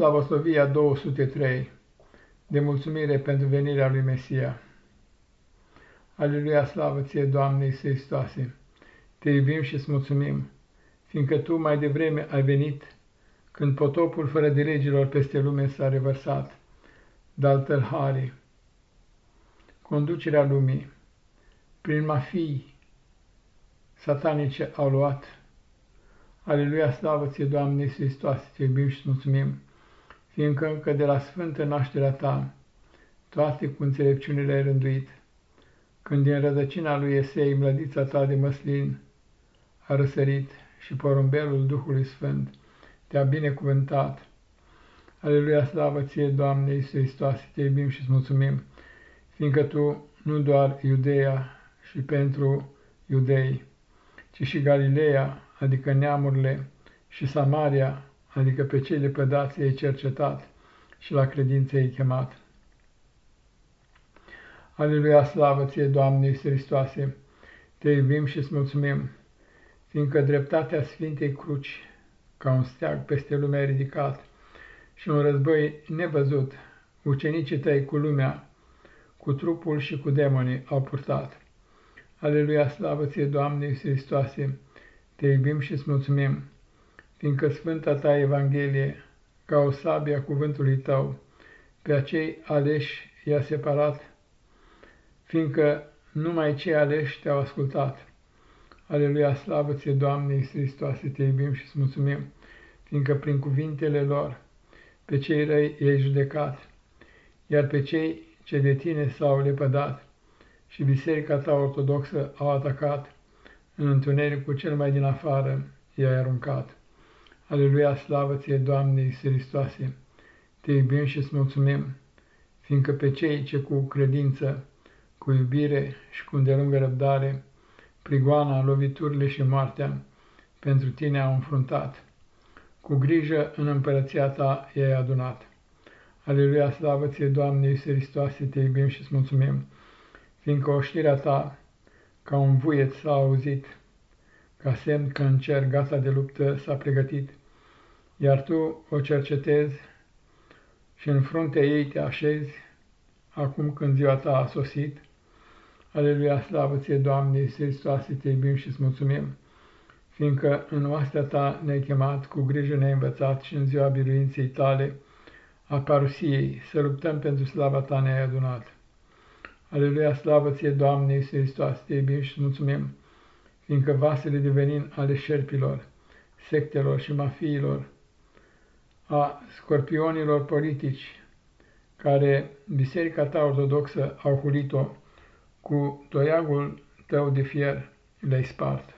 Slavosovia 203 De mulțumire pentru venirea lui Mesia Aleluia, slavă ție, Doamne Iisus Hristoase! Te iubim și îți mulțumim, fiindcă Tu mai devreme ai venit, când potopul fără de legilor peste lume s-a revărsat, de-al tălharii. Conducerea lumii, prin mafii satanice au luat. Aleluia, slavă ție, Doamne Iisus Hristoase, te iubim și îți mulțumim, fiindcă încă de la sfântă nașterea ta, toate cu înțelepciunile ai rânduit, când din rădăcina lui Esei mlădița ta de măslin a răsărit și porumbelul Duhului Sfânt te-a binecuvântat. Aleluia, slavă ție, Doamne Iisus Hristoase, te iubim și îți mulțumim, fiindcă Tu nu doar Iudeea și pentru iudei, ci și Galileea, adică neamurile, și Samaria, adică pe cei lepădați ei cercetat și la credință ei chemat. Aleluia, slavă ție, Doamne Iisus Hristoase, te iubim și îți mulțumim, fiindcă dreptatea Sfintei Cruci, ca un steag peste lumea ridicat, și un război nevăzut, ucenicii tăi cu lumea, cu trupul și cu demonii au purtat. Aleluia, slavă ție, Doamne Iisus Hristoase, te iubim și îți mulțumim, fiindcă Sfânta ta Evanghelie, ca o sabie a cuvântului tău, pe acei aleși i-a separat, fiindcă numai cei aleși te-au ascultat. Aleluia, slavă ție, Doamne Iisus Hristoase, te iubim și îți mulțumim, fiindcă prin cuvintele lor pe cei răi i-ai judecat, iar pe cei ce de tine s-au lepădat și biserica ta ortodoxă au atacat, în întunericul cel mai din afară i-ai aruncat. Aleluia, slavă ție, Doamne Iisus Hristoase, te iubim și îți mulțumim, fiindcă pe cei ce cu credință, cu iubire și cu îndelungă răbdare, prigoana, loviturile și moartea, pentru tine au înfruntat. Cu grijă în împărăția ta i-ai adunat. Aleluia, slavă ție, Doamne Iisus Hristoase, te iubim și îți mulțumim, fiindcă oștirea ta, ca un vuiet s-a auzit, ca semn că în cer gata de luptă s-a pregătit iar tu o cercetezi și în fruntea ei te așezi, acum când ziua ta a sosit. Aleluia, slavă ție, Doamne, Iisus Hristoase, te iubim și îți mulțumim, fiindcă în oastea ta ne-ai chemat, cu grijă ne-ai învățat și în ziua biruinței tale, a parusiei, să luptăm pentru slava ta ne-ai adunat. Aleluia, slavă ție, Doamne, Iisus Hristoase, te iubim și îți mulțumim, fiindcă vasele de venin ale șerpilor, sectelor și mafiilor, a scorpionilor politici, care Biserica ta ortodoxă au hulit-o cu toiagul tău de fier, le-ai spart.